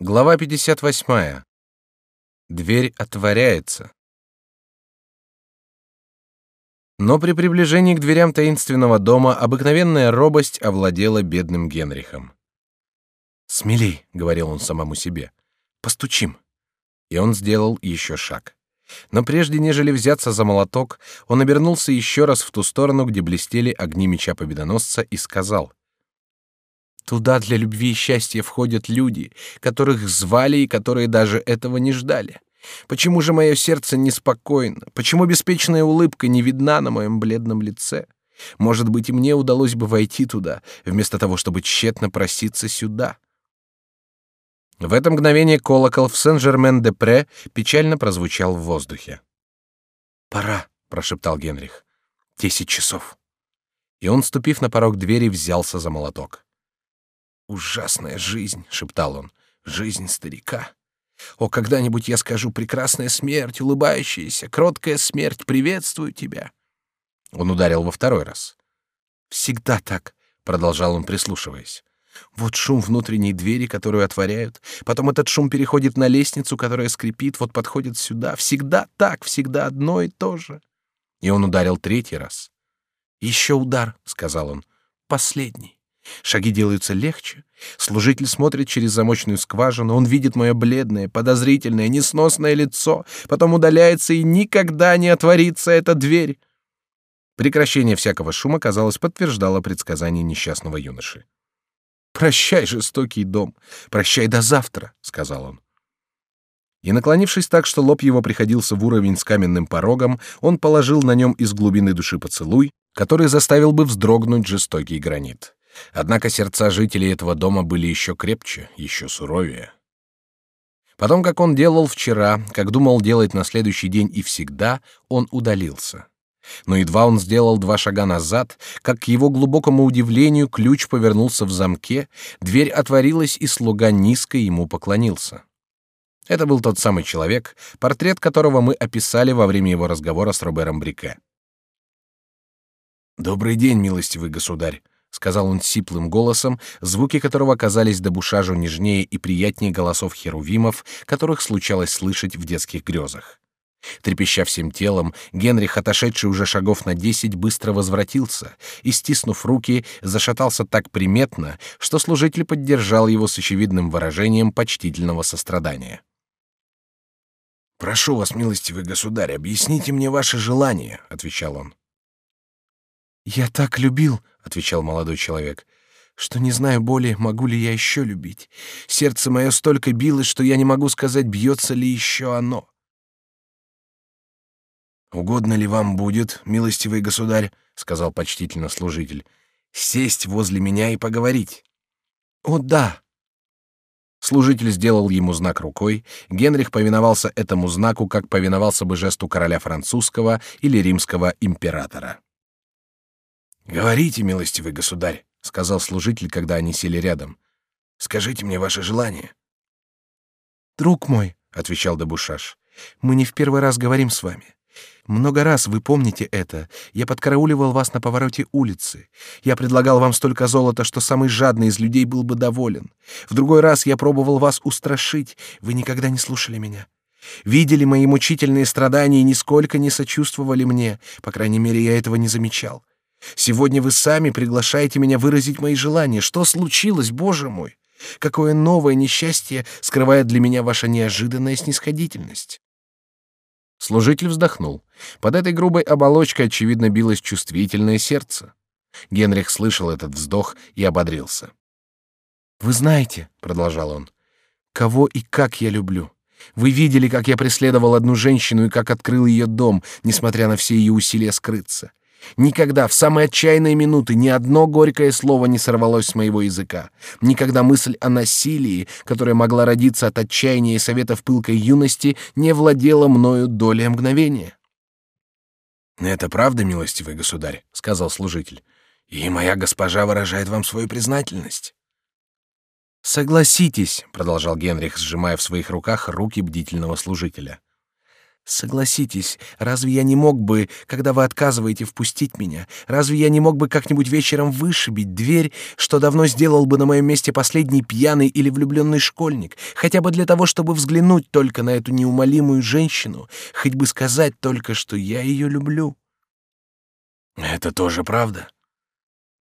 Глава 58. Дверь отворяется. Но при приближении к дверям таинственного дома обыкновенная робость овладела бедным Генрихом. «Смелей», — говорил он самому себе, — «постучим». И он сделал еще шаг. Но прежде нежели взяться за молоток, он обернулся еще раз в ту сторону, где блестели огни меча победоносца, и сказал — Туда для любви и счастья входят люди, которых звали и которые даже этого не ждали. Почему же мое сердце неспокойно? Почему беспечная улыбка не видна на моем бледном лице? Может быть, и мне удалось бы войти туда, вместо того, чтобы тщетно проситься сюда. В это мгновение колокол в Сен-Жермен-де-Пре печально прозвучал в воздухе. «Пора», — прошептал Генрих. «Десять часов». И он, ступив на порог двери, взялся за молоток. «Ужасная жизнь», — шептал он, — «жизнь старика». О, когда-нибудь я скажу прекрасная смерть, улыбающаяся, кроткая смерть, приветствую тебя. Он ударил во второй раз. Всегда так, продолжал он, прислушиваясь. Вот шум внутренней двери, которую отворяют, потом этот шум переходит на лестницу, которая скрипит, вот подходит сюда. Всегда так, всегда одно и то же. И он ударил третий раз. Еще удар, сказал он, последний. Шаги делаются легче. Служитель смотрит через замочную скважину, он видит мое бледное, подозрительное, несносное лицо, потом удаляется и никогда не отворится эта дверь. Прекращение всякого шума, казалось, подтверждало предсказание несчастного юноши. «Прощай, жестокий дом, прощай до завтра», — сказал он. И, наклонившись так, что лоб его приходился в уровень с каменным порогом, он положил на нем из глубины души поцелуй, который заставил бы вздрогнуть жестокий гранит. Однако сердца жителей этого дома были еще крепче, еще суровее. Потом, как он делал вчера, как думал делать на следующий день и всегда, он удалился. Но едва он сделал два шага назад, как к его глубокому удивлению ключ повернулся в замке, дверь отворилась, и слуга низко ему поклонился. Это был тот самый человек, портрет которого мы описали во время его разговора с Робером Брике. «Добрый день, милостивый государь», — сказал он сиплым голосом, звуки которого казались Дебушажу нежнее и приятнее голосов херувимов, которых случалось слышать в детских грезах. Трепеща всем телом, Генрих, отошедший уже шагов на десять, быстро возвратился и, стиснув руки, зашатался так приметно, что служитель поддержал его с очевидным выражением почтительного сострадания. «Прошу вас, милостивый государь, объясните мне ваше желание», — отвечал он. «Я так любил», — отвечал молодой человек, — «что не знаю более, могу ли я еще любить. Сердце мое столько билось, что я не могу сказать, бьется ли еще оно». «Угодно ли вам будет, милостивый государь, — сказал почтительно служитель, — сесть возле меня и поговорить?» «О, да!» Служитель сделал ему знак рукой. Генрих повиновался этому знаку, как повиновался бы жесту короля французского или римского императора. Говорите, милостивый государь, сказал служитель, когда они сели рядом. Скажите мне ваше желание. Друг мой, отвечал Дебушаш, мы не в первый раз говорим с вами. Много раз вы помните это. Я подкарауливал вас на повороте улицы. Я предлагал вам столько золота, что самый жадный из людей был бы доволен. В другой раз я пробовал вас устрашить. Вы никогда не слушали меня. Видели мои мучительные страдания и нисколько не сочувствовали мне. По крайней мере, я этого не замечал. Сегодня вы сами приглашаете меня выразить мои желания. Что случилось, Боже мой? Какое новое несчастье скрывает для меня ваша неожиданная снисходительность? Служитель вздохнул. Под этой грубой оболочкой очевидно билось чувствительное сердце. Генрих слышал этот вздох и ободрился. Вы знаете, продолжал он, кого и как я люблю. Вы видели, как я преследовал одну женщину и как открыл ее дом, несмотря на все ее усилия скрыться. Никогда в самые отчаянные минуты ни одно горькое слово не сорвалось с моего языка. Никогда мысль о насилии, которая могла родиться от отчаяния и советов пылкой юности, не владела мною долей мгновения. «Это правда, милостивый государь», — сказал служитель. «И моя госпожа выражает вам свою признательность». «Согласитесь», — продолжал Генрих, сжимая в своих руках руки бдительного служителя. Согласитесь, разве я не мог бы, когда вы отказываете впустить меня, разве я не мог бы как-нибудь вечером вышибить дверь, что давно сделал бы на моем месте последний пьяный или влюбленный школьник, хотя бы для того, чтобы взглянуть только на эту неумолимую женщину, хоть бы сказать только, что я ее люблю? Это тоже правда.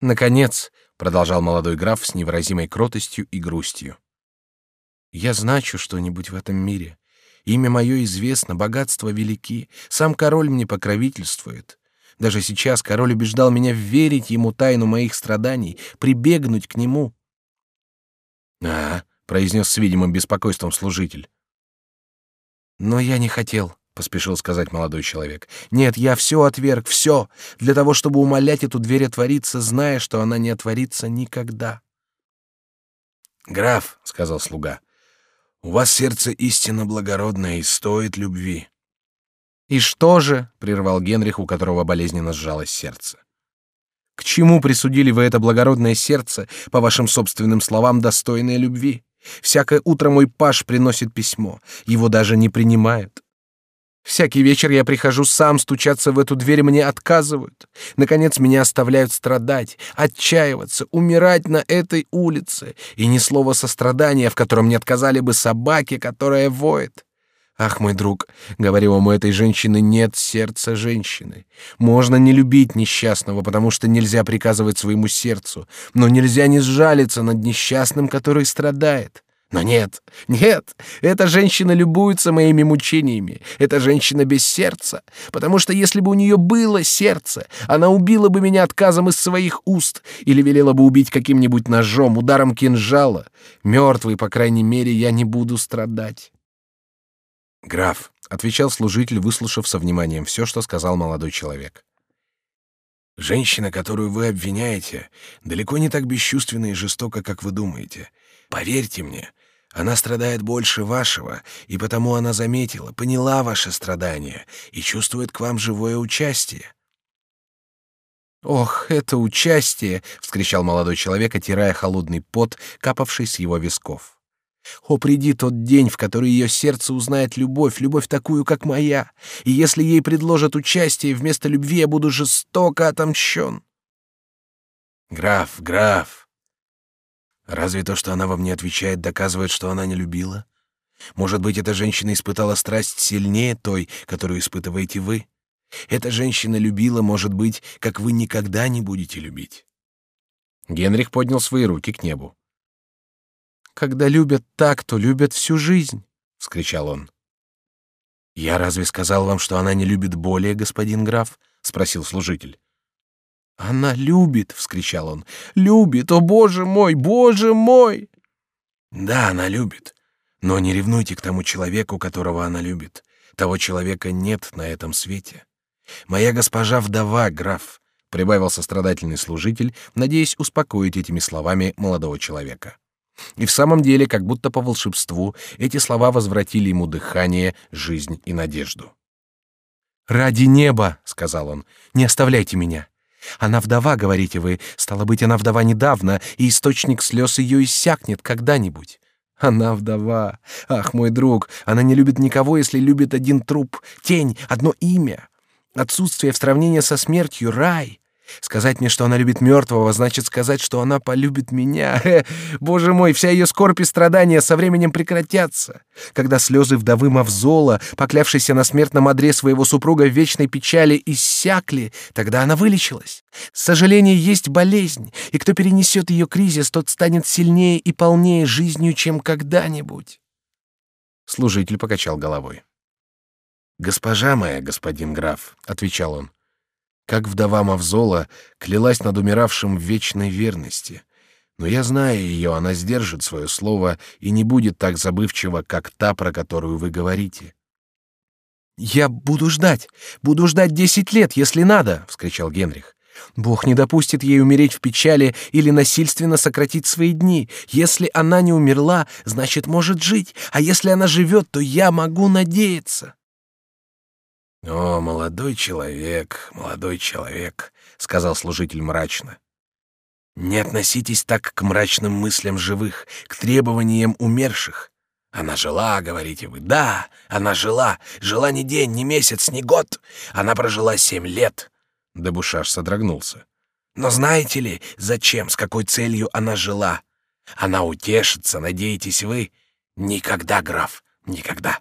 Наконец, продолжал молодой граф с невыразимой кротостью и грустью. Я значу что-нибудь в этом мире Имя мое известно, богатства велики, сам король мне покровительствует. Даже сейчас король убеждал меня верить ему тайну моих страданий, прибегнуть к нему. А, произнес с видимым беспокойством служитель. Но я не хотел, поспешил сказать молодой человек. Нет, я все отверг, все, для того, чтобы умолять эту дверь отвориться, зная, что она не отворится никогда. Граф, сказал слуга, у вас сердце истинно благородное и стоит любви. И что же? прервал Генрих, у которого болезненно сжалось сердце. К чему присудили вы это благородное сердце, по вашим собственным словам, достойное любви? Всякое утро мой паш приносит письмо, его даже не принимают. Всякий вечер я прихожу сам стучаться в эту дверь, мне отказывают. Наконец меня оставляют страдать, отчаиваться, умирать на этой улице, и ни слова сострадания, в котором не отказали бы собаке, которая воет. Ах, мой друг, говорил ему этой женщины, нет сердца женщины. Можно не любить несчастного, потому что нельзя приказывать своему сердцу, но нельзя не сжалиться над несчастным, который страдает. Но нет, нет, эта женщина любуется моими мучениями. Эта женщина без сердца, потому что если бы у нее было сердце, она убила бы меня отказом из своих уст или велела бы убить каким-нибудь ножом, ударом кинжала. Мертвый, по крайней мере, я не буду страдать. Граф, отвечал служитель, выслушав со вниманием все, что сказал молодой человек. Женщина, которую вы обвиняете, далеко не так бесчувственна и жестока, как вы думаете. Поверьте мне, она страдает больше вашего, и потому она заметила, поняла ваши страдания и чувствует к вам живое участие. Ох, это участие, вскричал молодой человек, отирая холодный пот, капавший с его висков. О, приди тот день, в который ее сердце узнает любовь, любовь такую, как моя, и если ей предложат участие вместо любви, я буду жестоко отомщен. Граф, граф, Разве то, что она вам не отвечает, доказывает, что она не любила? Может быть, эта женщина испытала страсть сильнее той, которую испытываете вы? Эта женщина любила, может быть, как вы никогда не будете любить. Генрих поднял свои руки к небу. Когда любят так, то любят всю жизнь, вскричал он. Я разве сказал вам, что она не любит более, господин граф? спросил служитель. Она любит, вскричал он. Любит, о боже мой, боже мой! Да, она любит. Но не ревнуйте к тому человеку, которого она любит. Того человека нет на этом свете. Моя госпожа вдова, граф, прибавил сострадательный служитель, надеясь успокоить этими словами молодого человека. И в самом деле, как будто по волшебству, эти слова возвратили ему дыхание, жизнь и надежду. Ради неба, сказал он, не оставляйте меня. Она вдова, говорите вы, стало быть, она вдова недавно, и источник слез ее иссякнет когда-нибудь. Она вдова. Ах, мой друг, она не любит никого, если любит один труп, тень, одно имя. Отсутствие в сравнении со смертью — рай. Сказать мне, что она любит мертвого, значит сказать, что она полюбит меня. Боже мой, вся ее скорбь и страдания со временем прекратятся. Когда слезы вдовы Мавзола, поклявшейся на смертном одре своего супруга в вечной печали, иссякли, тогда она вылечилась. Сожаление есть болезнь, и кто перенесет ее кризис, тот станет сильнее и полнее жизнью, чем когда-нибудь. Служитель покачал головой. «Госпожа моя, господин граф», — отвечал он, как вдова Мавзола клялась над умиравшим в вечной верности. Но я знаю ее, она сдержит свое слово и не будет так забывчива, как та, про которую вы говорите. Я буду ждать, буду ждать десять лет, если надо, вскричал Генрих. Бог не допустит ей умереть в печали или насильственно сократить свои дни. Если она не умерла, значит может жить, а если она живет, то я могу надеяться. О, молодой человек, молодой человек, сказал служитель мрачно. Не относитесь так к мрачным мыслям живых, к требованиям умерших. Она жила, говорите вы. Да, она жила. Жила не день, не месяц, не год. Она прожила семь лет. Дебушаш содрогнулся. Но знаете ли, зачем, с какой целью она жила? Она утешится, надеетесь вы? Никогда, граф, никогда.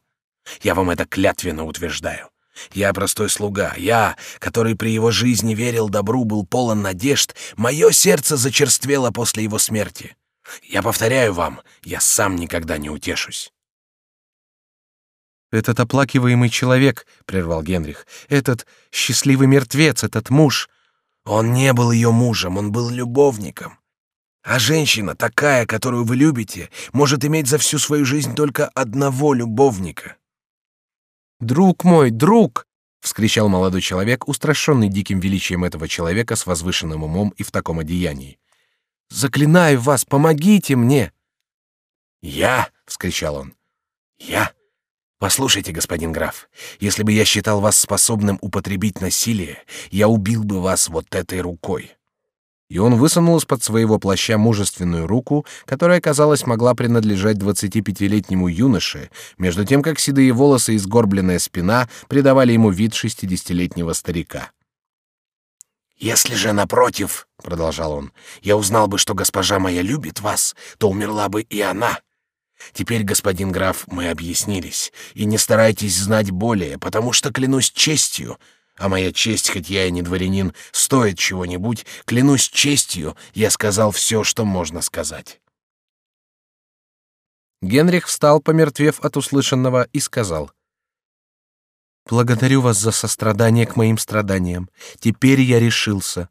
Я вам это клятвенно утверждаю. Я простой слуга, я, который при его жизни верил добру, был полон надежд, мое сердце зачерствело после его смерти. Я повторяю вам, я сам никогда не утешусь. «Этот оплакиваемый человек», — прервал Генрих, — «этот счастливый мертвец, этот муж...» «Он не был ее мужем, он был любовником. А женщина, такая, которую вы любите, может иметь за всю свою жизнь только одного любовника». «Друг мой, друг!» — вскричал молодой человек, устрашенный диким величием этого человека с возвышенным умом и в таком одеянии. «Заклинаю вас, помогите мне!» «Я!» — вскричал он. «Я! Послушайте, господин граф, если бы я считал вас способным употребить насилие, я убил бы вас вот этой рукой и он высунул из-под своего плаща мужественную руку, которая, казалось, могла принадлежать двадцатипятилетнему юноше, между тем как седые волосы и сгорбленная спина придавали ему вид шестидесятилетнего старика. «Если же, напротив, — продолжал он, — я узнал бы, что госпожа моя любит вас, то умерла бы и она. Теперь, господин граф, мы объяснились, и не старайтесь знать более, потому что, клянусь честью, — а моя честь, хоть я и не дворянин, стоит чего-нибудь, клянусь честью, я сказал все, что можно сказать. Генрих встал, помертвев от услышанного, и сказал: "Благодарю вас за сострадание к моим страданиям. Теперь я решился".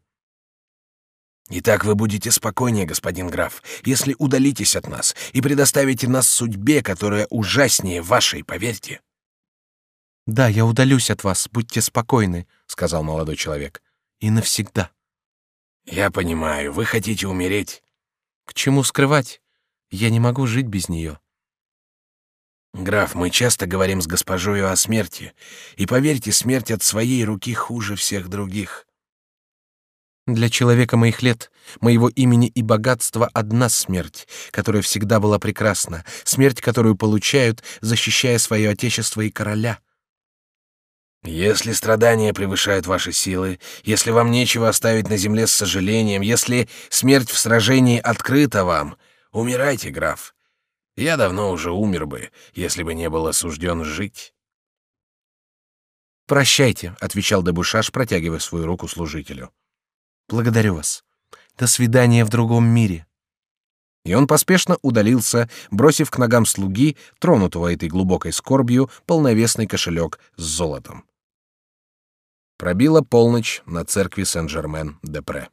Итак, вы будете спокойнее, господин граф, если удалитесь от нас и предоставите нас судьбе, которая ужаснее вашей, поверьте. Да, я удалюсь от вас, будьте спокойны, сказал молодой человек. И навсегда. Я понимаю, вы хотите умереть. К чему скрывать? Я не могу жить без нее. Граф, мы часто говорим с госпожою о смерти, и поверьте, смерть от своей руки хуже всех других. Для человека моих лет, моего имени и богатства одна смерть, которая всегда была прекрасна, смерть, которую получают, защищая свое отечество и короля. Если страдания превышают ваши силы, если вам нечего оставить на земле с сожалением, если смерть в сражении открыта вам, умирайте, граф. Я давно уже умер бы, если бы не был осужден жить. Прощайте, отвечал Дебушаш, протягивая свою руку служителю. Благодарю вас. До свидания в другом мире. И он поспешно удалился, бросив к ногам слуги, тронутого этой глубокой скорбью, полновесный кошелек с золотом. Пробила полночь на церкви Сен-Жермен-де-Пре.